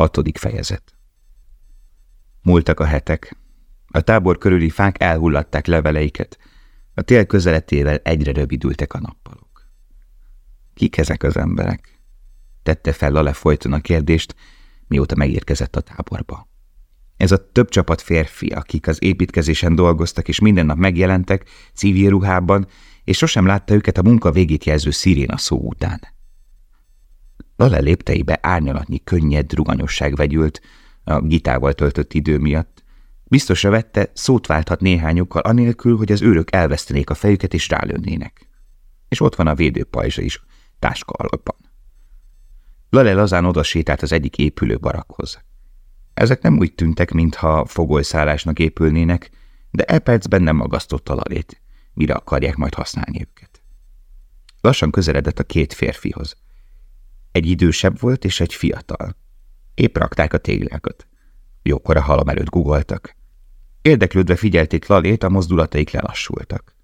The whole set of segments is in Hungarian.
Hatodik fejezet Múltak a hetek. A tábor körüli fák elhullatták leveleiket. A tél közeletével egyre rövidültek a nappalok. Kik ezek az emberek? Tette fel Lale folyton a kérdést, mióta megérkezett a táborba. Ez a több csapat férfi, akik az építkezésen dolgoztak, és minden nap megjelentek civil ruhában, és sosem látta őket a munka végét jelző sziréna szó után. Lale lépteibe árnyalatnyi könnyed ruganyosság vegyült a gitával töltött idő miatt. Biztosra vette, szót válthat néhányukkal, anélkül, hogy az őrök elvesztenék a fejüket és rálőnének. És ott van a védőpajzsa is, táska alapban. Lale lazán oda sétált az egyik épülő barakhoz. Ezek nem úgy tűntek, mintha fogolyszállásnak épülnének, de e percben nem magasztotta Lalét, mire akarják majd használni őket. Lassan közeledett a két férfihoz. Egy idősebb volt és egy fiatal. Épp rakták a téglákat. Jókor a halom előtt gugoltak. Érdeklődve figyelték Lalét, a mozdulataik lelassultak.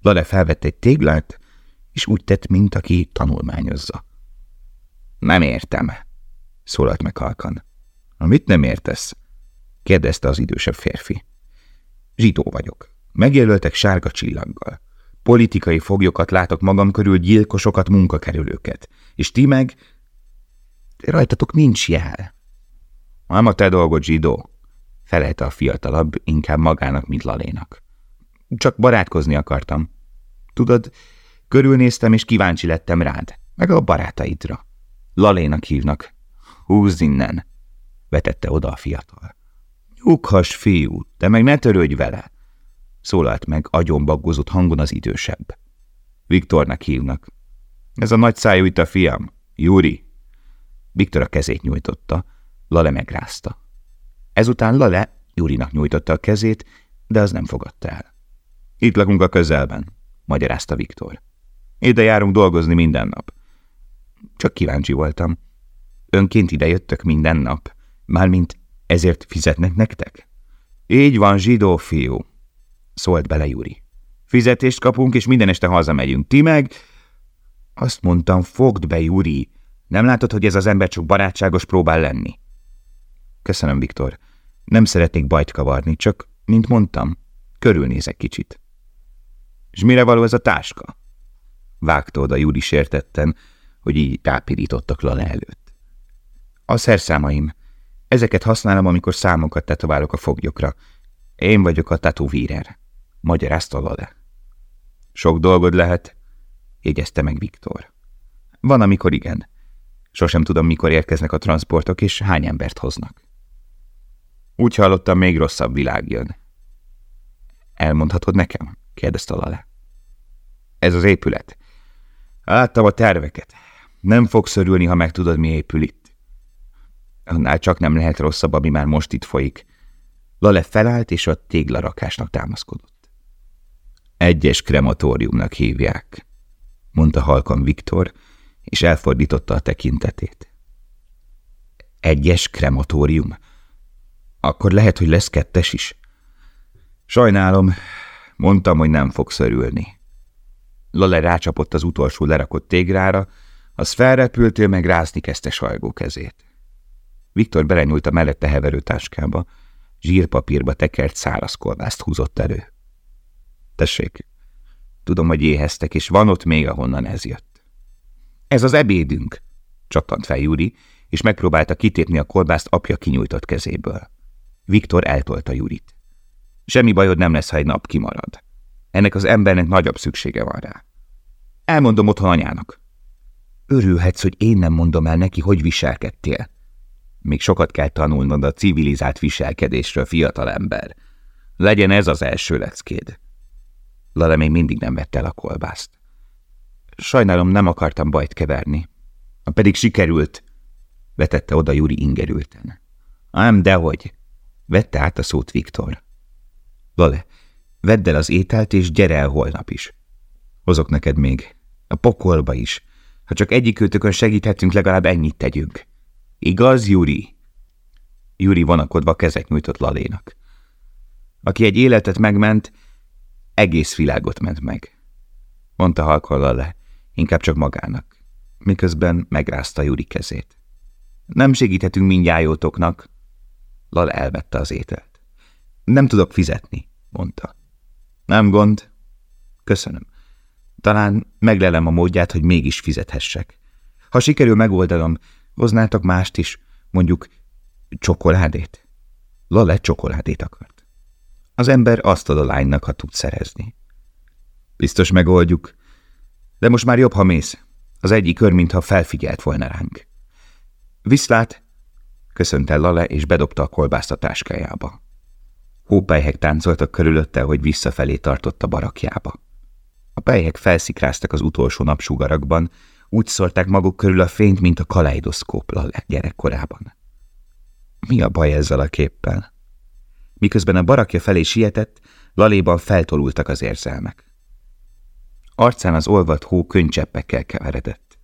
Lale felvett egy téglát, és úgy tett, mint aki tanulmányozza. Nem értem, szólalt meg halkan. Mit nem értesz? kérdezte az idősebb férfi. Zsidó vagyok. Megjelöltek sárga csillaggal. Politikai foglyokat látok magam körül, gyilkosokat, munkakerülőket. És ti meg... Rajtatok nincs jel. Nem a te dolgod, zsidó, felelte a fiatalabb, inkább magának, mint Lalénak. Csak barátkozni akartam. Tudod, körülnéztem, és kíváncsi lettem rád, meg a barátaidra. Lalénak hívnak. Húzz innen, vetette oda a fiatal. Nyughass, fiú, te meg ne törődj vele, szólalt meg agyonbaggozott hangon az idősebb. Viktornak hívnak. Ez a nagy szájú itt a fiam, Júri. Viktor a kezét nyújtotta, Lale megrázta. Ezután Lale Júrinak nyújtotta a kezét, de az nem fogadta el. Itt lakunk a közelben, magyarázta Viktor. Ide járunk dolgozni minden nap. Csak kíváncsi voltam. Önként ide jöttök minden nap, mármint ezért fizetnek nektek? Így van, zsidó fiú, szólt bele Júri. Fizetést kapunk, és minden este hazamegyünk. Ti meg... Azt mondtam, fogd be, Júri. Nem látod, hogy ez az ember csak barátságos próbál lenni? Köszönöm, Viktor. Nem szeretnék bajt kavarni, csak, mint mondtam, körülnézek kicsit. És mire való ez a táska? Vágta oda Júri sértetten, hogy így rápirítottak Lale előtt. A szerszámaim. Ezeket használom, amikor számokat tetoválok a foglyokra. Én vagyok a tatuvírer magyarázta Lale. Sok dolgod lehet, jegyezte meg Viktor. Van, amikor igen. Sosem tudom, mikor érkeznek a transportok, és hány embert hoznak. Úgy hallottam, még rosszabb világ jön. Elmondhatod nekem? kérdezte Lale. Ez az épület. Láttam a terveket. Nem fogsz örülni, ha megtudod, mi épül itt. Annál csak nem lehet rosszabb, ami már most itt folyik. Lale felállt, és a téglarakásnak támaszkodott. Egyes krematóriumnak hívják, mondta halkan Viktor, és elfordította a tekintetét. Egyes krematórium? Akkor lehet, hogy lesz kettes is. Sajnálom, mondtam, hogy nem fogsz örülni. Lale rácsapott az utolsó lerakott tégrára, az felrepült, ő meg rázni kezdte sajgó kezét. Viktor belenyúlt a mellette heverő táskába, zsírpapírba tekert száraz kolbászt húzott elő. Tessék, tudom, hogy éheztek, és van ott még, ahonnan ez jött. Ez az ebédünk, csattant fel Júri, és megpróbálta kitépni a kolbászt apja kinyújtott kezéből. Viktor eltolta Jurit. Semmi bajod nem lesz, ha egy nap kimarad. Ennek az embernek nagyobb szüksége van rá. Elmondom otthon anyának. Örülhetsz, hogy én nem mondom el neki, hogy viselkedtél. Még sokat kell tanulnod a civilizált viselkedésről, fiatalember. Legyen ez az első leckéd. Lale még mindig nem vette el a kolbászt. Sajnálom, nem akartam bajt keverni. Pedig sikerült, vetette oda Juri ingerülten. Ám dehogy, vette át a szót Viktor. Lale, vedd el az ételt, és gyere el holnap is. Hozok neked még. A pokolba is. Ha csak egyikőtökön segíthetünk, legalább ennyit tegyünk. Igaz, Juri? Juri vonakodva kezet nyújtott Lalénak. Aki egy életet megment, egész világot ment meg. Mondta halkolla le, inkább csak magának, miközben megrázta Juri kezét. Nem segíthetünk mindjájótoknak. Lal elvette az ételt. Nem tudok fizetni, mondta. Nem gond. Köszönöm. Talán meglelem a módját, hogy mégis fizethessek. Ha sikerül megoldanom, hoznátok mást is, mondjuk csokoládét. Lale csokoládét akart. Az ember azt ad a lánynak, ha tud szerezni. Biztos megoldjuk, de most már jobb, ha mész. Az egyik kör, mintha felfigyelt volna ránk. Viszlát! köszönt Lale, és bedobta a kolbászt a táskájába. Hópelyhek táncoltak körülötte, hogy visszafelé tartott a barakjába. A pelyhek felszikráztak az utolsó napsugarakban, úgy szórták maguk körül a fényt, mint a kaleidoszkóp Lale gyerekkorában. Mi a baj ezzel a képpel? Miközben a barakja felé sietett, Laléban feltolultak az érzelmek. Arcán az olvat hó könycseppekkel keveredett.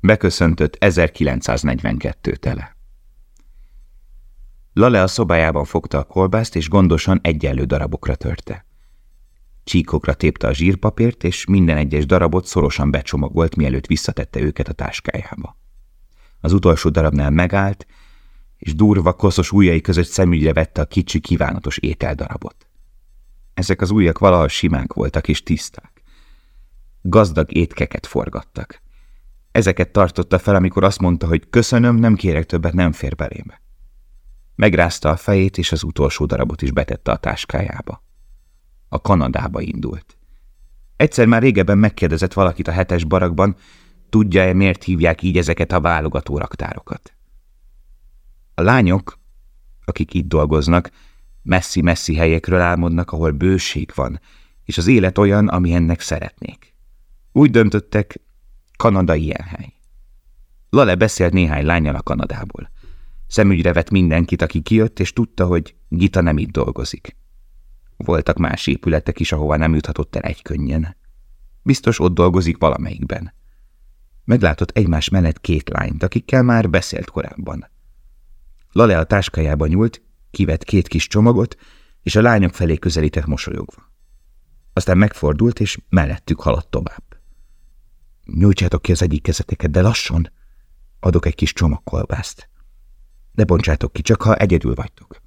Beköszöntött 1942 tele. Lale a szobájában fogta a kolbászt, és gondosan egyenlő darabokra törte. Csíkokra tépte a zsírpapírt, és minden egyes darabot szorosan becsomagolt, mielőtt visszatette őket a táskájába. Az utolsó darabnál megállt, és durva, koszos ujjai között szemügyre vette a kicsi, kívánatos ételdarabot. Ezek az ujjak valaha simák voltak és tiszták. Gazdag étkeket forgattak. Ezeket tartotta fel, amikor azt mondta, hogy köszönöm, nem kérek többet, nem fér belém. Megrázta a fejét, és az utolsó darabot is betette a táskájába. A Kanadába indult. Egyszer már régebben megkérdezett valakit a hetes barakban, tudja-e, miért hívják így ezeket a válogató raktárokat. A lányok, akik itt dolgoznak, messzi-messzi helyekről álmodnak, ahol bőség van, és az élet olyan, ami ennek szeretnék. Úgy döntöttek, Kanada ilyen hely. Lale beszélt néhány lányjal a Kanadából. Szemügyre vett mindenkit, aki kijött, és tudta, hogy Gita nem itt dolgozik. Voltak más épületek is, ahova nem juthatott el egy könnyen. Biztos ott dolgozik valamelyikben. Meglátott egymás mellett két lányt, akikkel már beszélt korábban. Lale a táskájába nyúlt, kivett két kis csomagot, és a lányok felé közelített mosolyogva. Aztán megfordult, és mellettük haladt tovább. Nyújtsátok ki az egyik kezeteket, de lassan. Adok egy kis csomagkolbászt. Ne bontsátok ki, csak ha egyedül vagytok.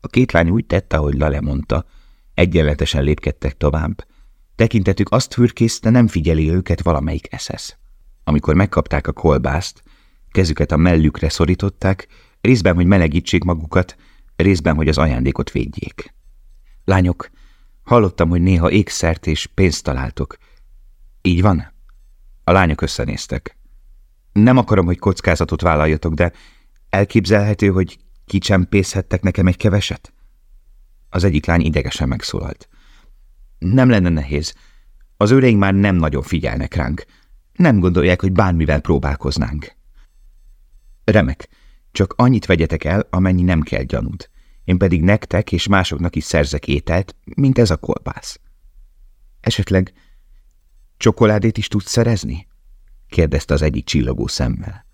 A két lány úgy tette, ahogy Lale mondta, egyenletesen lépkedtek tovább. Tekintetük azt fürkészte, nem figyeli őket valamelyik eszesz. Amikor megkapták a kolbászt, kezüket a mellükre szorították, részben, hogy melegítsék magukat, részben, hogy az ajándékot védjék. Lányok, hallottam, hogy néha ékszert és pénzt találtok. Így van? A lányok összenéztek. Nem akarom, hogy kockázatot vállaljatok, de elképzelhető, hogy kicsempészhettek nekem egy keveset? Az egyik lány idegesen megszólalt. Nem lenne nehéz. Az őreink már nem nagyon figyelnek ránk. Nem gondolják, hogy bármivel próbálkoznánk. Remek. Csak annyit vegyetek el, amennyi nem kell gyanút. Én pedig nektek és másoknak is szerzek ételt, mint ez a kolbász. Esetleg csokoládét is tudsz szerezni? kérdezte az egyik csillogó szemmel.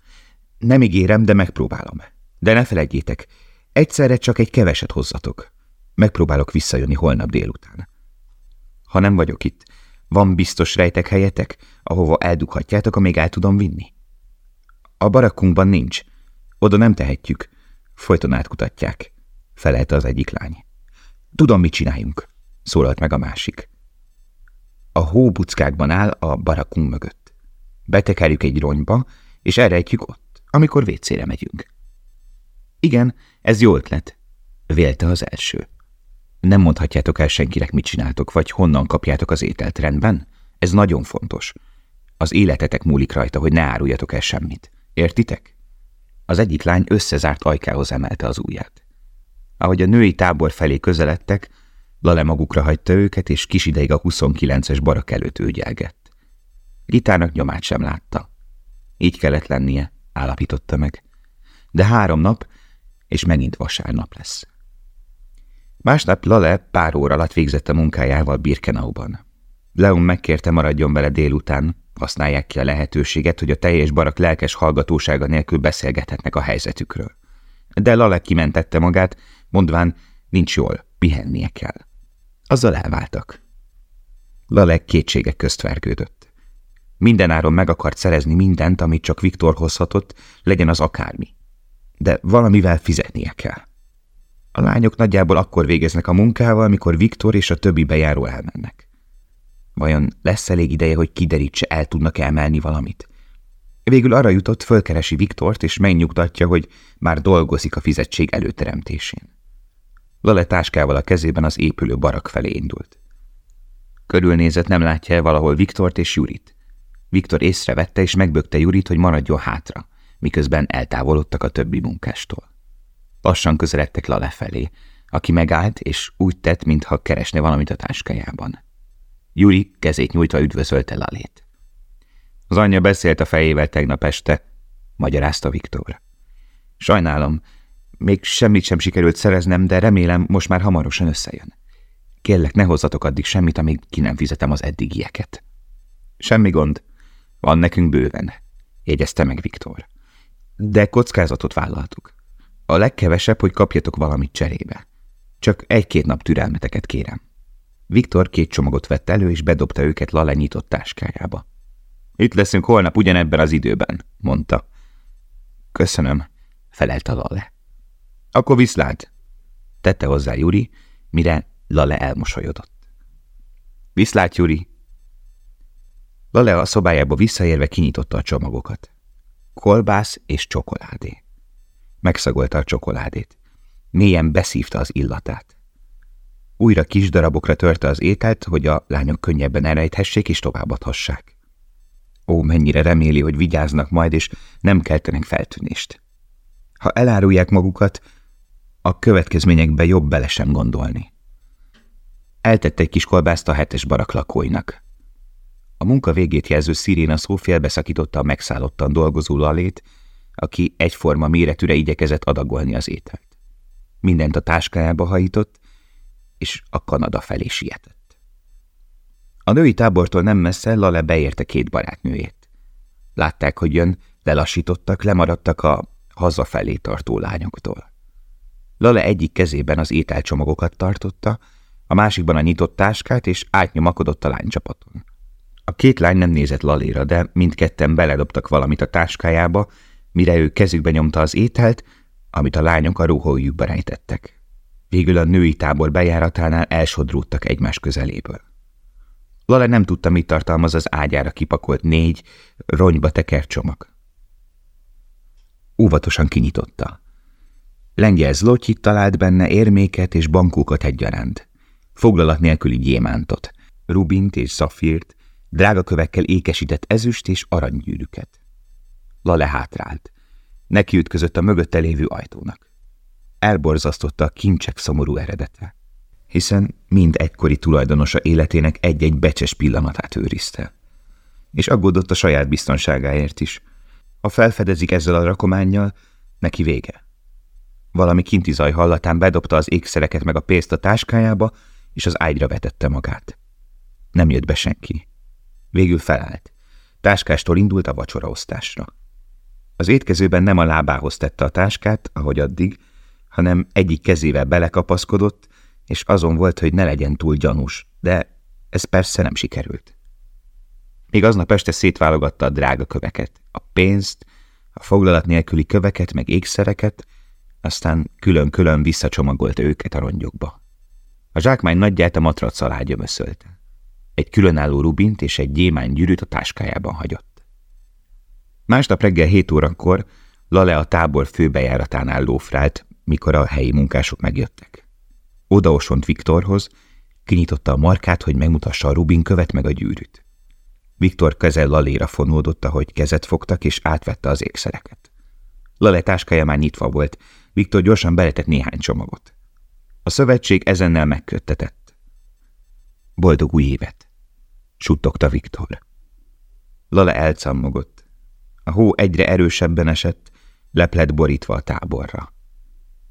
Nem ígérem, de megpróbálom. De ne felejtjétek, egyszerre csak egy keveset hozzatok. Megpróbálok visszajönni holnap délután. Ha nem vagyok itt, van biztos rejtek helyetek, ahova eldughatjátok, amíg el tudom vinni? A barakunkban nincs, oda nem tehetjük. Folyton átkutatják. Felelte az egyik lány. Tudom, mit csináljunk, szólalt meg a másik. A hóbuckákban áll a barakunk mögött. Betekerjük egy ronyba, és elrejtjük ott, amikor vécére megyünk. Igen, ez jó ötlet, vélte az első. Nem mondhatjátok el senkinek, mit csináltok, vagy honnan kapjátok az ételt rendben? Ez nagyon fontos. Az életetek múlik rajta, hogy ne áruljatok el semmit. Értitek? Az egyik lány összezárt ajkához emelte az ujját. Ahogy a női tábor felé közeledtek, Lale magukra hagyta őket, és kis ideig a 29-es barak előtt ügyelgett. Gitának nyomát sem látta. Így kellett lennie, állapította meg. De három nap, és megint vasárnap lesz. Másnap Lale pár óra alatt végzett a munkájával Birkenauban. Leon megkérte maradjon vele délután, Használják ki a lehetőséget, hogy a teljes barak lelkes hallgatósága nélkül beszélgethetnek a helyzetükről. De Lale kimentette magát, mondván, nincs jól, pihennie kell. Azzal elváltak. Lale kétségek közt vergődött. Mindenáron meg akart szerezni mindent, amit csak Viktor hozhatott, legyen az akármi. De valamivel fizetnie kell. A lányok nagyjából akkor végeznek a munkával, mikor Viktor és a többi bejáró elmennek. Vajon lesz elég ideje, hogy kiderítse, el tudnak emelni valamit? Végül arra jutott, fölkeresi Viktort, és megnyugtatja, hogy már dolgozik a fizetség előteremtésén. Lale táskával a kezében az épülő barak felé indult. Körülnézett, nem látja -e valahol Viktort és Jurit. Viktor észrevette és megbökte Jurit, hogy maradjon hátra, miközben eltávolodtak a többi munkástól. Lassan közeledtek Lale felé, aki megállt, és úgy tett, mintha keresne valamit a táskájában. Juri kezét nyújtva üdvözölte Lalét. Az anyja beszélt a fejével tegnap este, magyarázta Viktor. Sajnálom, még semmit sem sikerült szereznem, de remélem most már hamarosan összejön. Kérlek, ne hozzatok addig semmit, amíg ki nem fizetem az eddigieket. Semmi gond, van nekünk bőven, jegyezte meg Viktor. De kockázatot vállaltuk. A legkevesebb, hogy kapjatok valamit cserébe. Csak egy-két nap türelmeteket kérem. Viktor két csomagot vett elő, és bedobta őket Lale nyitott táskájába. Itt leszünk holnap ugyanebben az időben, mondta. Köszönöm, felelte Lale. Akkor viszlát, tette hozzá Juri, mire Lale elmosolyodott. Viszlát, Juri! Lale a szobájába visszaérve kinyitotta a csomagokat. Kolbász és csokoládé. Megszagolta a csokoládét. Mélyen beszívta az illatát. Újra kis darabokra törte az ételt, hogy a lányok könnyebben elrejthessék és továbbadhassák. Ó, mennyire reméli, hogy vigyáznak majd, és nem keltenek feltűnést. Ha elárulják magukat, a következményekbe jobb bele sem gondolni. Eltette egy kis kolbászt a hetes barak lakóinak. A munka végét jelző sziréna szó félbeszakította a megszállottan dolgozó lalét, aki egyforma méretűre igyekezett adagolni az ételt. Mindent a táskájába hajított, és a Kanada felé sietett. A női tábortól nem messze Lale beérte két barátnőjét. Látták, hogy jön, lelassítottak, lemaradtak a hazafelé tartó lányoktól. Lale egyik kezében az ételcsomagokat tartotta, a másikban a nyitott táskát, és átnyomakodott a lánycsapaton. A két lány nem nézett Laléra, de mindketten beledobtak valamit a táskájába, mire ő kezükbe nyomta az ételt, amit a lányok a ruhójukba rejtettek. Végül a női tábor bejáratánál elsodródtak egymás közeléből. Lale nem tudta, mit tartalmaz az ágyára kipakolt négy, ronyba tekert csomag. Óvatosan kinyitotta. Lengyel zlotyit talált benne érméket és bankókat egyaránt. Foglalat nélküli gyémántot, rubint és szafírt, drága kövekkel ékesített ezüst és aranygyűrűket. Lale hátrált. Neki ütközött a mögötte lévő ajtónak. Elborzasztotta a kincsek szomorú eredete, hiszen mind egykori tulajdonosa életének egy-egy becses pillanatát őrizte. És aggódott a saját biztonságáért is. Ha felfedezik ezzel a rakományjal, neki vége. Valami kinti zaj hallatán bedobta az ékszereket meg a pénzt a táskájába, és az ágyra vetette magát. Nem jött be senki. Végül felállt. Táskástól indult a vacsoraosztásra. Az étkezőben nem a lábához tette a táskát, ahogy addig, hanem egyik kezével belekapaszkodott, és azon volt, hogy ne legyen túl gyanús, de ez persze nem sikerült. Még aznap este szétválogatta a drága köveket, a pénzt, a foglalat nélküli köveket, meg ékszereket, aztán külön-külön visszacsomagolt őket a rongyokba. A zsákmány nagyját a matrac alá gyömöszölte. Egy különálló rubint és egy gyémány gyűrűt a táskájában hagyott. Másnap reggel 7 órakor Lale a tábor főbejáratánál lófrált, mikor a helyi munkások megjöttek. Odaosont Viktorhoz, kinyitotta a markát, hogy megmutassa a Rubin követ meg a gyűrűt. Viktor keze Laléra fonódott, ahogy kezet fogtak, és átvette az ékszereket. Lale táskája már nyitva volt, Viktor gyorsan beletett néhány csomagot. A szövetség ezennel megköttetett. Boldog új évet! suttogta Viktor. Lale elcammogott. A hó egyre erősebben esett, leplet borítva a táborra.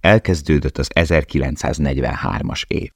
Elkezdődött az 1943-as év.